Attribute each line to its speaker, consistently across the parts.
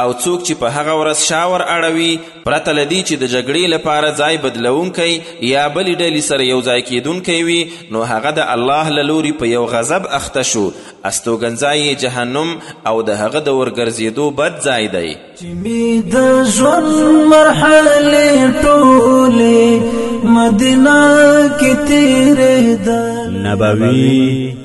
Speaker 1: او
Speaker 2: څوک چې په هغه ورځ شا ور اړوي پرته له دې چې د جګړې لپاره ځای بدلونکی یا بلې ډلې سره یو ځای کیدونکی وي نو هغه د الله له لوري په یو غضب اخته شو استوګنځای یې جهنم او د هغه د ورګرځېدو بد ځای دی
Speaker 3: چې مې د ژوند مرحلې ټولې مدینه کې تېرېدل
Speaker 1: نبوي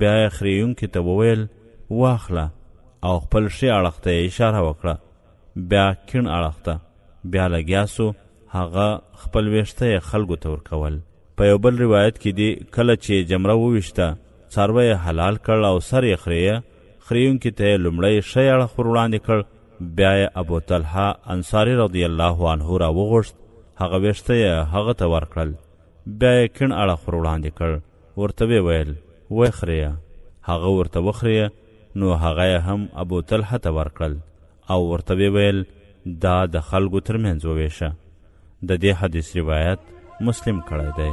Speaker 1: بیا یې خریونکي ته وویل واخله او خپل ښي اړخ ته یې اشاره وکړه بیا کیڼ اړخ ته بیا لګیا سو هغه خپل ویښته یې خلکو ته ورکول په یو بل روایت کې دي کله چې جمره وویشته څاروی یې حلال کړ او سر یې خریه خریونکي ته یې لومړی ښی اړخ ور وړاندې کړ بیا یې ابو طلحه انصاري رضی الله عنه راوغوښت هغه ویښته یې هغه ته ورکړل بیا یې کیڼ اړخ ور وړاندې کړ ورته ویې ویل ویې خریه هغه ورته وخریه نو هغه یې هم ابو طلحه ته ورکړل او ورته ویې ویل دا د خلکو ترمنځ وویشه د دې حدیث روایت مسلم کړی دی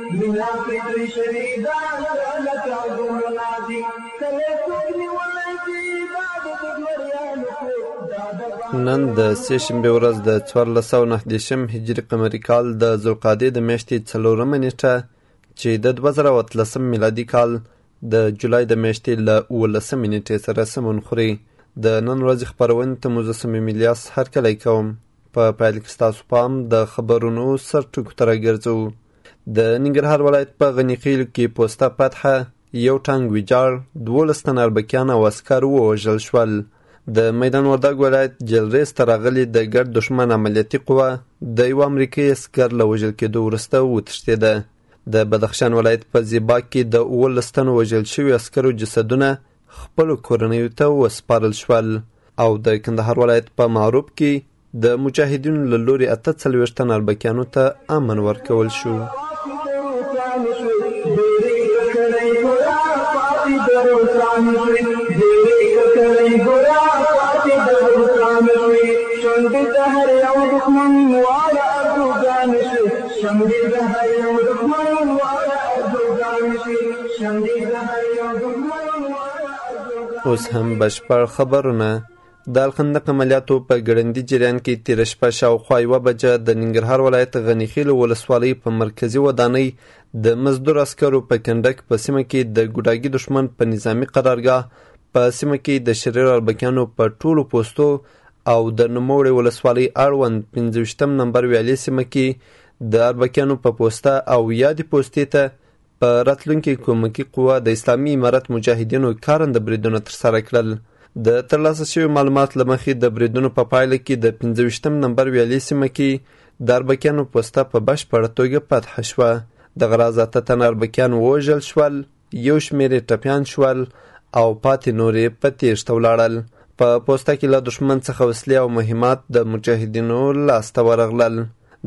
Speaker 4: مینا کې دوی شهیدان له کارګونو نادي کله څوک نیولی دي دا د دګمریانو کور
Speaker 5: نن د سې شنبې ورځ د څوارلس سوه نهه دېرشم هجري قمري کال د ذوالقعدې د میاشتې څلورمه نیټه چې د دوه زره او اتلسم میلادي کال د جولای د میاشتې له اوولسمې نیټې سره سمون خوري د نن ورځې خپرونې ته مو زه صمیم الیاس هرکلی کوم په پیل کې ستاسو پام د خبرونو سرټکو ته راګرځو د ننګرهار ولایت په غني خیل کې پوسته پتحه یو ټانګ ویجاړ دولس تنه اربکیان او عسکر ووژل شول د میدان وردګ ولایت جلریز ته راغلي د ګډ دښمن عملیاتي قوه د یو امریکایي عسکر له وژل کېدو وروسته وتښتېده د بدخشان ولایت په زیبا کې د اوولس تنو وژل شوي عسکرو جسدونه خپلو کورنیو ته وسپارل شول او د کندهار ولایت په معروب کې د مجاهدینو له لوري اته څلوېښت تن اربکیانو ته امن ورکول شو. اوس هم بشپړ خبرونه د الخندق عملیاتو په ګړندي جریان کې تیره شپه شاوخوا یوه بجه د ننګرهار ولایت غني خیلو ولسوالۍ په مرکزي ودانۍ د مزدور عسکرو په کنډک په سیمه کې د ګوډاګي دښمن په نظامي قرارګاه په سیمه کې د شریر اربکیانو په ټولو پوستو او د نوموړې ولسوالۍ اړوند پنځه ویشتم نمبر ویالې سیمه کې د اربکیانو په پوسته او یادې پوستې ته په راتلونکې کومکي قوه د اسلامي امارت مجاهدینو کارنده بریدونه ترسره کړل د ترلاسه شوی معلومات لمخې د بریدونو په پایله کې د پنځه ویشتم نمبر ویالې سیمه کې د اربکیانو پوسته په بشپړه توګه فتح شوه دغه راز اته تنه اربکیان ووژل شول یو شمېر یې ټپیان شول او پاتې نور یې په تیښته ولاړل په پوسته کې له دښمن څخه وسلې او مهمات د مجاهدینو لاسته ورغلل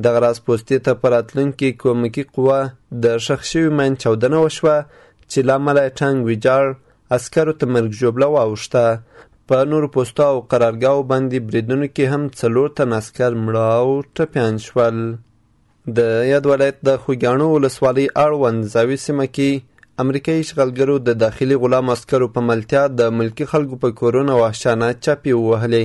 Speaker 5: دغه راز پوستې ته په راتلونکي کومکي قوه د ښخ شوي ماین چاودنه وشوه چې له امله یې ټانګ ویجاړ عسکرو ته مرګ ژوبله واوښته په نورو پوستو او قرارګاو باندې بریدونو کې هم څلور تن عسکر مړه او ټپیان شول د یاد ولایت د خوږیاڼو ولسوالۍ اړوند زاوي سیمه کې امریکایي اشغالګرو د داخلي غلام عسکرو په ملتیا د ملکي خلکو په کورونو وحشانه چاپې ووهلې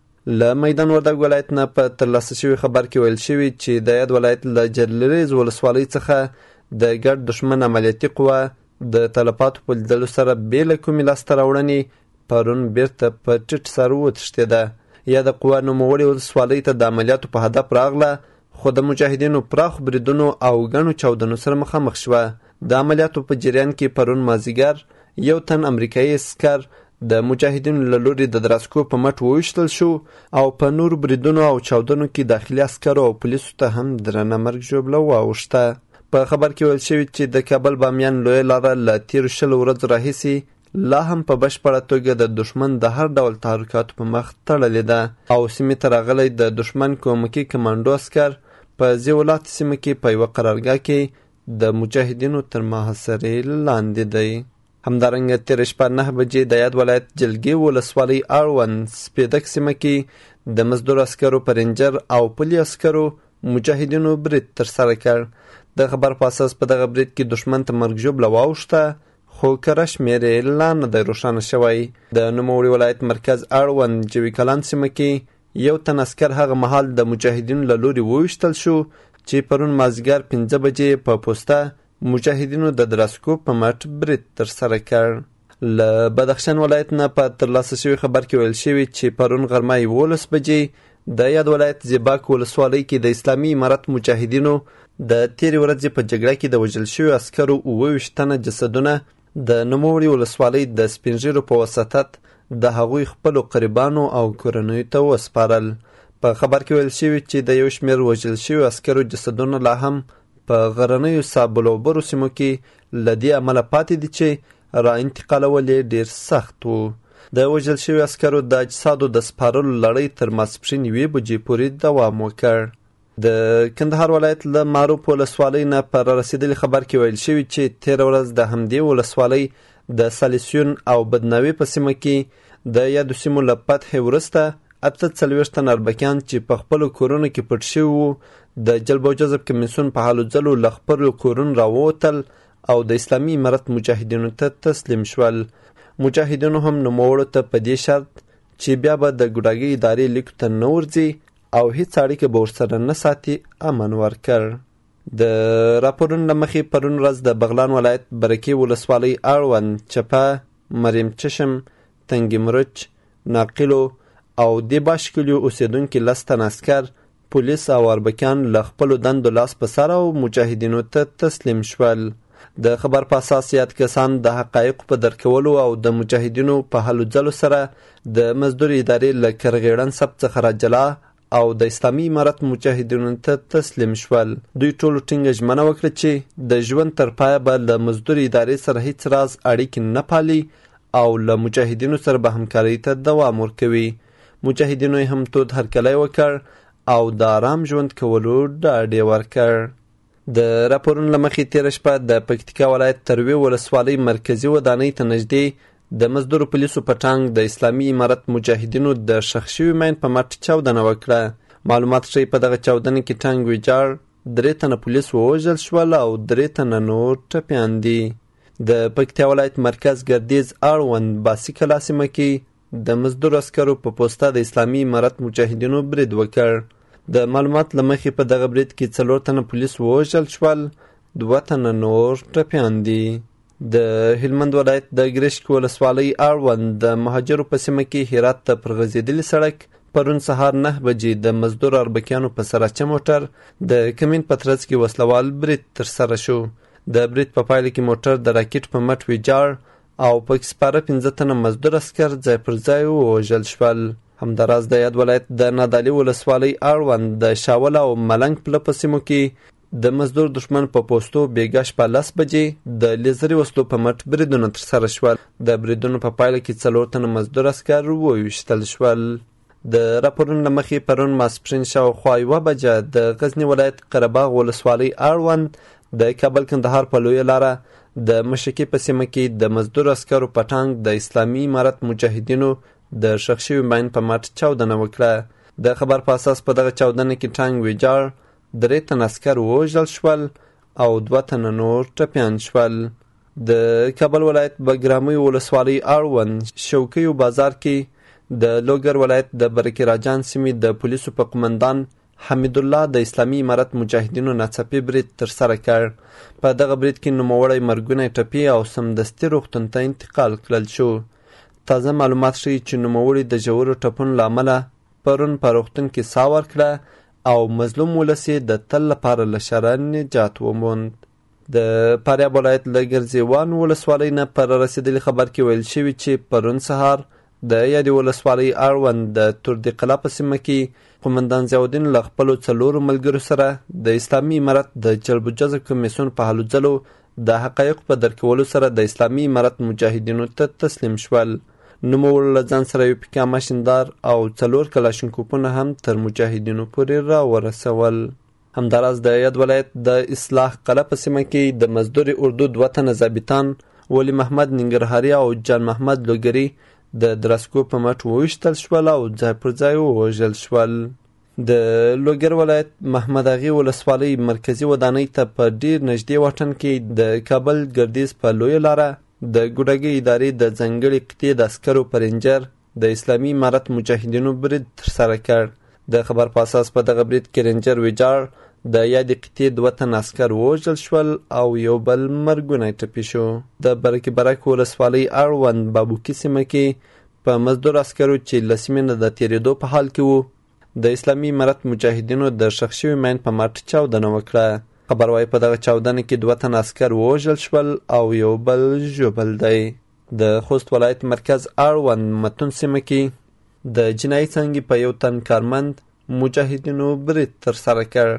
Speaker 5: له میدان وردګ ولایت نه په ترلاسه شوي خبر کې ویل شوي چې د یاد ولایت له جرلریز ولسوالۍ څخه د ګډ دښمن عملیاتي قوه د تلفاتو په لیدلو سره بې له کومې لاسته راوړنې پرون بیرته په ټیټ سر وتښتېده یاده قوه نوموړې ولسوالۍ ته د عملیاتو په هدف راغله خو د مجاهدینو پراخو بریدونو او ګڼو چاودنو سره مخامخ شوه. د عملیاتو په جریان کې پرون مازیګر یو تن امریکایي عسکر د مجاهدینو له لوري د دراسکو په مټ وویشتل شو او په نورو بریدونو او چاودنو کې داخلي عسکرو او پولیسو ته هم درنه مرګ ژوبله واوښته. په خبر کې ویل شوي چې د کابل بامیان لویه لاره له تیرو شل ورځو راهیسې لا هم په بشپړه توګه د دښمن د هر ډول تحرکاتو په مخ تړلې ده او سیمې ته راغلی د دښمن کومکي کمانډو عسکر په زیولات سیمه کې په یوه قرارګاه کې د مجاهدینو تر محاصرې لاندې دی. همدارنګه تېره شپه نهه بجې د یاد ولایت جلګې ولسوالۍ اړوند سپېدک سیمه کې د مزدور عسکرو په رینجر او پلي عسکرو مجاهدینو برید ترسره کړ د خبر په اساس په دغه برید کې دښمن ته مرګ ژوبله واوښته خو کره شمېر یې لا نه دی روښانه شوی. د نوموړي ولایت مرکز اړوند جوي کلان سیمه کې یو تن عسکر هغه مهال د مجاهدینو له لوري وویشتل شو چې پرون مازدیګر پنځه بجې په پوسته مجاهدینو د دراسکو په مټ برید ترسره کړ. له بدخشان ولایت نه په ترلاسه شوي خبر کې ویل شوي چې پرون غرمه یولس بجې د یاد ولایت زیباک ولسوالۍ کې د اسلامي امارت مجاهدینو د تېرې ورځې په جګړه کې د وژل شویو عسکرو اووه ویشت تنه جسدونه د نوموړي ولسوالۍ د سپینږیرو په وساطت د هغوی خپلو قریبانو او کورنیو ته وسپارل په خبر کې ویل شوي چې د یو شمېر وژل شویو عسکرو جسدونه لا هم په غرنیو سابلوبرو سیمو کې له دې امله پاتې دي چې را انتقالول یې ډیر سخت وو. د وژل شوي عسکرو د اجسادو د سپارلو لړۍ تر ماسپښین یوې بجې پورې دوام وکړ. د کندهار ولایت له معروف ولسوالۍ نه پر رسیدلي خبر کې ویل شوي چې تېره ورځ د همدې ولسوالۍ د سالیسیون او بدناوي په سیمه کې د یادو سیمو له فتحې وروسته اته څلوېښت تن اربکیان چې په خپلو کورونو کې پټ شوي وو د جلب او جذب کمیسیون په هلو ځلو له خپلو کورونو راووتل او د اسلامي امارت مجاهدینو ته تسلیم شول. مجاهدینو هم نوموړو ته په دې شرط چې بیا به د ګوډاګۍ ادارې لیکو ته نه ورځي او هیڅ اړیکه به ورسره نه ساتي امن ورکړ. د راپورونو له مخې پرون ورځ د بغلان ولایت برکې ولسوالۍ اړوند چپه، مریم چشم، تنګي مرچ، ناقلو او دې باش کلیو اوسېدونکي لس تنه عسکر، پولیس او اربکیان له خپلو دندو لاس په سر او مجاهدینو ته تسلیم شول. د خبر په اساس یاد کسان د حقایقو په درک کولو او د مجاهدینو په هلو ځلو سره د مزدور ادارې له کرغېړن سبت څخه راجلا او د اسلامي امارت مجاهدینو ته تسلیم شول. دوی ټولو ټینګه ژمنه وکړه چې د ژوند تر پایه به له مزدور ادارې سره هیڅ راز اړیکې نه پالي او له مجاهدینو سره به همکارۍ ته دوام ورکوي. مجاهدینو یې هم تود هرکلی وکړ او د آرام ژوند کولو ډاډ یې ورکړ. د راپورونو له مخې تېره شپه د پکتیکا ولایت تروې ولسوالۍ مرکزي ودانۍ ته نږدې د مزدورو پولیسو په ټانګ د اسلامي امارت مجاهدینو د ښخ شوي مین په مټ چاودنه وکړه معلومات ښیي په دغه چاودنه کې ټانګ ویجاړ درې تنه پولیس ووژل شول او درې تنه نور ټپیان دي د پکتیا ولایت مرکز ګردیز اړوند باسي کلا سیمه کې د مزدور عسکرو په پوسته د اسلامي امارت مجاهدینو برید وکړ. د معلومات له مخې په دغه برید کې څلور تنه پولیس ووژل شول، دوه تنه نور ټپیان دي. د هلمند ولایت د ګرشک ولسوالۍ اړوند د مهاجرو په سیمه کې هرات ته پر غځېدلي سړک پرون سهار نه بجې د مزدور اربکیانو په سراچه موټر د کمین په ترڅ کې وسلوال برید ترسره شو د برید په پایله کې موټر د راکټ په مټ ویجاړ او پکې سپاره پنځه تنه مزدور عسکر ځای پر ځای ووژل شول. همداراز د یاد ولایت د نادعلي ولسوالۍ اړوند د شاول او ملنګ پله په سیمو کې د مزدور دښمن په پوستو بیګا شپه لس بجې د لیزري وسلو په مټ بریدونه ترسره شول د بریدونو په پایله کې څلور تنه مزدور عسکر وویشتل شول د راپورونو له مخې پرون ماسپښین شاوخوا یوه بجه د غزني ولایت قرهباغ ولسوالۍ اړوند د کابل کندهار په لویه لاره د مشکې په سیمه کې د مزدور عسکرو په ټانک د اسلامي امارت مجاهدینو د ښخ شوي ماین په مټ چاودنه وکړه د خبر په اساس په دغه چاودنه کې ټانګ ویجاړ درې تن عسکر ووژل شول او دوه تنه نور ټپیان شول د کابل ولایت بګرامیو ولسوالۍ اړوند شوکیو بازار کې د لوګر ولایت د برکې راجان سیمې د پولیسو په قومندان حمیدالله د اسلامي امارت مجاهدینو ناڅاپي برید ترسره کړ په دغه برید کې نوموړی مرګونی ټپي او سمدستي روغتون ته انتقال کړل شو تازه معلومات ښیي چې نوموړي د ژورو ټپونو له امله پرون په روغتون کې ساه ورکړه او مظلوم ولس یې د تل لپاره له شره نجات وموند د فاریاب ولایت له ګرځېوان ولسوالۍ نه پر رسېدلي خبر کې ویل شوي چې پرون سهار د یادې ولسوالۍ اړوند د تردي قلا په سیمه کې قومندان ضیاءالدین له خپلو څلورو ملګرو سره د اسلامي امارت د جلب و جذب کمیسیون په هلو ځلو د حقایقو په درک کولو سره د اسلامي امارت مجاهدینو ته تسلیم شول نوموړو له ځان سره یو پیکا ماشیندار او څلور کلاشینکوپونه هم تر مجاهدینو پورې راورسول همداراز د یاد ولایت د اصلاح قلعه په سیمه کې د مزدورې اردو دوه تنه ضابطان ولی محمد ننګرهاري او جان محمد لوګري د درسکو په مټ وویشتل شول او ځای پر ځای ووژل شول د لوګر ولایت محمد اغي ولسوالۍ مرکزي ودانۍ ته په ډیر نږدې واټن کې د کابل ګردیز په لویه لاره د ګوډاګي ادارې د ځنګړې قطعې د عسکرو په رینجر د اسلامي امارت مجاهدینو برید ترسره کړ د خبر په اساس په دغه برید کې رینجر ویجاړ د یادې قطعې دوه تن عسکر ووژل شول او یو بل مرګونی ټپي شو د برکې برک ولسوالۍ اړوند بابوکي سیمه کې په مزدور عسکرو چې له سیمې نه د تېرېدو په حال کې وو د اسلامي امارت مجاهدینو د ښخ شوي مین په مټ چاودنه وکړه خبر وايي په دغه چاودنه کې دوه تن عسکر ووژل شول او یو بل ژوبل دی د خوست ولایت مرکز اړوند متون سیمه کې د جنایي څنګه په یو تن کارمند مجاهدینو برید ترسره کړ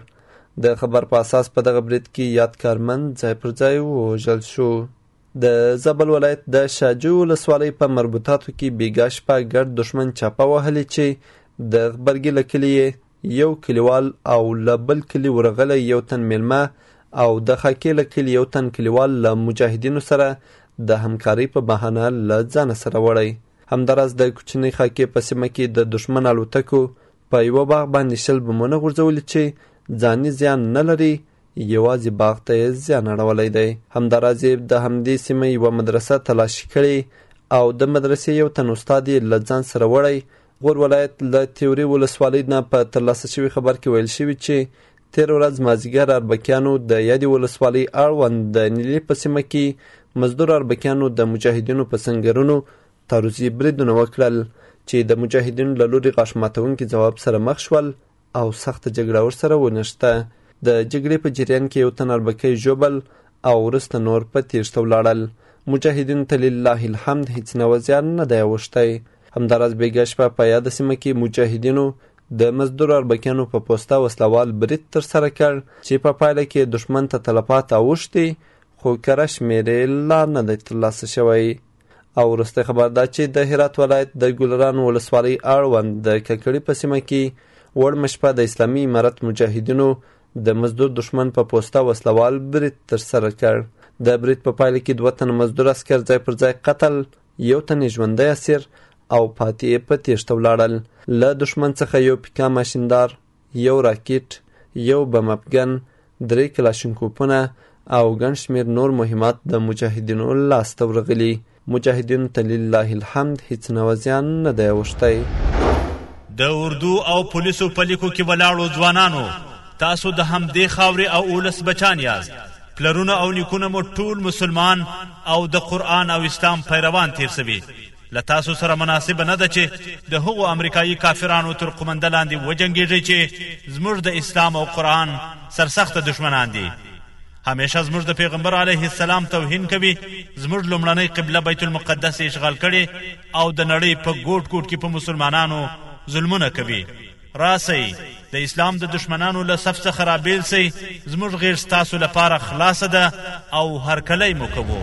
Speaker 5: د خبر په اساس په دغه برید کې یاد کارمند ځای پر ځای ووژل شو د زابل ولایت د شاجوی ولسوالۍ په مربوطاتو کې بیګا شپه ګډ دښمن چاپه وهلې چې د غبرګي له کلي یې یو کلیوال او له بل کلي ورغلی یو تن میلمه او د خاکې له کلي یو تن کلیوال له مجاهدینو سره د همکارۍ په بهانه له ځانه سره وړی همداراز د کوچنۍ خاکې په سیمه کې د دښمن الوتکو په یوه باغ باندې شل بمونه غورځولي چې ځاني زیان نه لري یوازې باغ ته یې زیان اړولی دی همداراز یې د همدې سیمې یوه مدرسه تلاشي کړې او د مدرسې یو تن استاد یې له ځان سره وړی غور ولایت له تیوري ولسوالۍ نه په ترلاسه شوي خبر کې ویل شوي چې تېره ورځ مازیګر اربکیانو د یادې ولسوالۍ اړوند د نیلي په سیمه کې مزدور اربکیانو د مجاهدینو په سنګرونو تعرضي بریدونه وکړل چې د مجاهدینو له لوري غاښ ماتونکي ځواب سره مخ شول او سخته جګړه ورسره ونښته. د جګړې په جریان کې یو تن اربکی ژوبل او وروسته نور په تیښته ولاړل. مجاهدینو ته لله الحمد هیڅ نوع زیان نه دی اوښتی. همداراز بیګا شپه په یاده سیمه کې مجاهدینو د مزدور اربکیانو په پوسته وسله وال برید ترسره کړ چې په پایله کې دښمن ته تلفات اوښتي خو کره شمېرې لا نه دی ترلاسه شوی. او وروستی خبر دا چې د هرات ولایت د ګلران ولسوالۍ اړوند د ککړي په سیمه کې وړمه شپه د اسلامي امارت مجاهدینو د مزدور دښمن په پوسته وسلوال برید ترسره کړ د برید په پایله کې دوه تنه مزدور عسکر ځای پر ځای قتل یو تن یې ژوندی اسیر او پاتې یې په تیښته ولاړل له دښمن څخه یو پیکا ماشیندار یو راکیټ، یو بم اپ ګن، درې کلاشینکوپونه او ګڼ شمیر نور مهمات د مجاهدینو لاس ته ورغلي. مجاهدینو ته لله الحمد هیڅ نوع زیان نه دی اوښتی.
Speaker 6: د اردو او پولیسو په لیکو کې ولاړو ځوانانو! تاسو د همدې خاورې او اولس بچان یاست، پلرونه او نیکونه مو ټول مسلمان او د قرآن او اسلام پیروان تیر شوي، له تاسو سره مناسبه نه ده چې د هغو امریکایي کافرانو تر قومنده لاندې وجنګیږئ چې زموږ د اسلام او قرآن سرسخته دشمنان دي همیشه زموږ د پیغمبر علیه السلام توهین کوي زموږ لومړنۍ قبله بیت المقدس اشغال کړي او د نړۍ په ګوټ ګوټ کې په مسلمانانو ظلمونه کوي راسئ د اسلام د دشمنانو له صف څخه رابیل سئ زموږ غیر ستاسو لپاره خلاصه ده او هرکلی مو کوو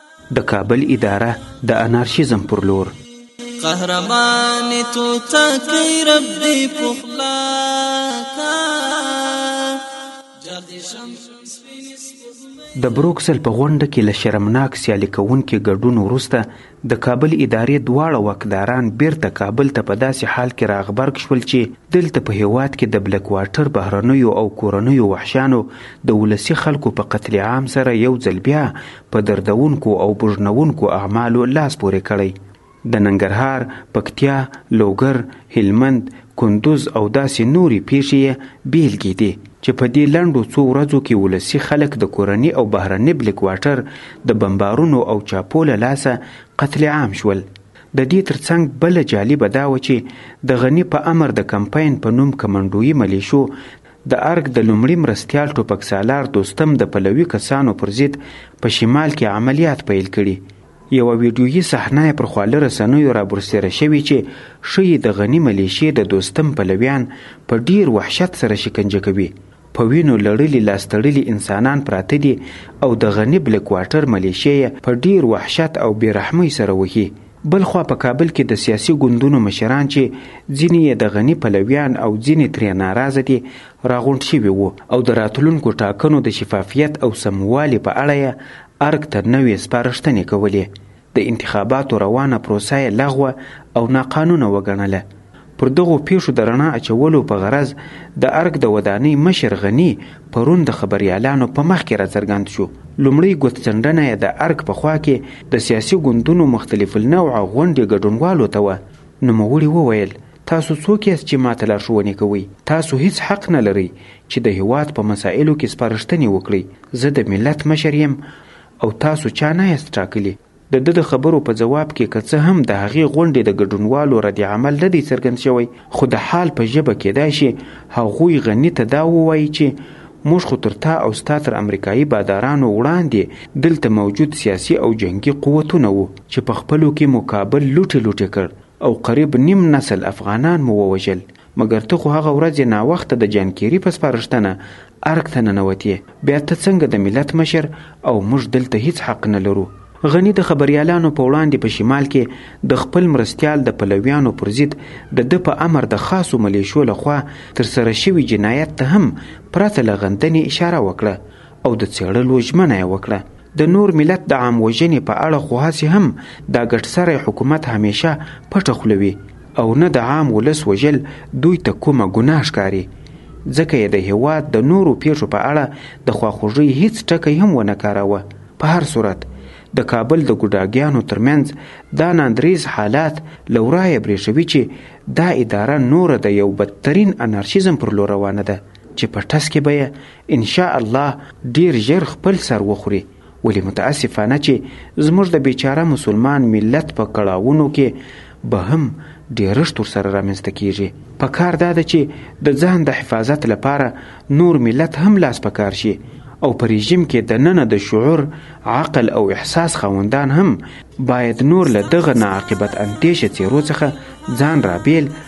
Speaker 7: د
Speaker 8: کابل اداره د انارشیزم پر لور
Speaker 3: قهرمان تو تکي رب دې پخلا کا جادي شمس
Speaker 8: د بروکسل په غونډه کې له شرمناک سیالي کوونکي ګډون وروسته د کابل ادارې دواړه واکداران بیرته کابل ته په داسې حال کې راغبرګ شول چې دلته په هیواد کې د بلک واټر بهرنیو او کورنیو وحشیانو د ولسي خلکو په قتل عام سره یو ځل بیا په دردونکو او بوږنونکو اعمالو لاس پورې کړی. د ننګرهار، پکتیا، لوګر، هلمند، کندوز او داسې نورې پېښې یې بېلګې دي چې په دې لنډو څو ورځو کې ولسي خلک د کورني او بهرني بلکواټر د بمبارونو او چاپو له لاسه قتل عام شول. د دې تر څنګ بله جالبه دا وه چې د غني په امر د کمپاین په نوم کمنډويي ملېشو د ارګ د لومړي مرستیال ټوپک سالار دوستم د پلوي کسانو پر ضد په شمال کې عملیات پیل کړي. یوه ویډیويي صحنه پر خواله رسنیو رابرسېره شوې چې ښيي د غني ملېشې د دوستم پلویان په ډېر وحشت سره شکنجه کوي. په وینو لړلي لاس تړلي انسانان پراته دي او د غني بلک واټر ملېشې یې په ډېر وحشت او بې رحمۍ سره وهي. بل خوا په کابل کې د سیاسي ګوندونو مشران چې ځینې یې د غني پلویان او ځینې ترې ناراضه دي راغونډ شوي وو او د راتلونکو ټاکنو د شفافیت او سموالي په اړه یې ارګ ته نوې سپارښتنې کولې. د انتخاباتو روانه پروسه یې لغوه او ناقانونه وګڼله. پر دغو پیښو د رڼا اچولو په غرض د ارګ د ودانۍ مشر غني پرون د خبریالانو په مخ کې راڅرګند شو. لومړۍ ګوتڅنډنه یې د ارګ په خوا کې د سیاسي ګوندونو مختلف النوعه غونډې ګډونوالو ته وه. نوموړي وویل، تاسو څوک یاست چې ماته لارښوونې کوئ؟ تاسو هیڅ حق نه لرئ چې د هیواد په مسایلو کې سپارښتنې وکړئ. زه د ملت مشر یم او تاسو چا نه یاست ټاکلي. د ده د خبرو په ځواب کې که څه هم د هغې غونډې د ګډونوالو رد عمل نه دی څرګند شوی، خو د حال په ژبه کېدای شي هغوی غني ته دا ووايي چې موږ خو تر تا او ستا تر امریکايي بادارانو وړاندې دلته موجود سیاسي او جنګي قوتونه وو، چې په خپلو کې مو کابل لوټې لوټې کړ او قریب نیم نسل افغانان مو ووژل، مګر ته خو هغه ورځ یې ناوخته د جان کیري په سپارښتنه ارګ ته ننوتې، بیا ته څنګه د ملت مشر او موږ دلته هیڅ حق نه لرو؟ غني د خبریالانو په وړاندې په شمال کې د خپل مرستیال د پلویانو پر ضد د ده په امر د خاصو ملېشو له خوا تر سره شوي جنایت ته هم پرته له غندنې اشاره وکړه
Speaker 9: او د څېړلو ژمنه یې وکړه. د نور ملت د عام وژنې په اړه خو هسې هم دا ګټسری حکومت همېشه پټه خوله وي او نه د عام ولس وژل دوی ته کومه ګناه ښکاري ځکه یې د هېواد د نورو پېښو په اړه د خواخوږۍ هیڅ ټکی هم ونه کاراوه په هر صورت د کابل د ګوډاګیانو ترمنځ دا ناندریز حالات له ورایه برېښوي چې دا اداره نوره د یو بدترین انارشیزم پر لور روانه ده چې په ټس کې به یې ان شاء الله ډیر ژر خپل سر وخوري ولې متاسفانه چې زموږ د بیچاره مسلمان ملت په کړاوونو کې به هم ډیرښت ورسره رامنځته کیږي په کار دا ده چې د ځان د حفاظت لپاره نور ملت هم لاس په کار شي او په رژیم کې د ننه د شعور عقل او احساس خاوندان هم باید نور له دغه ناعاقبت اندېشه څېرو څخه ځان رابیل